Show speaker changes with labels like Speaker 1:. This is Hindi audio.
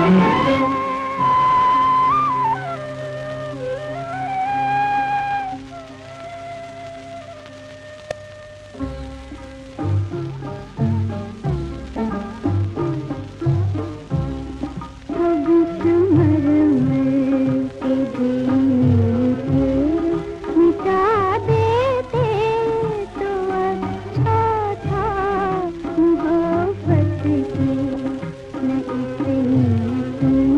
Speaker 1: Yeah. Thank you.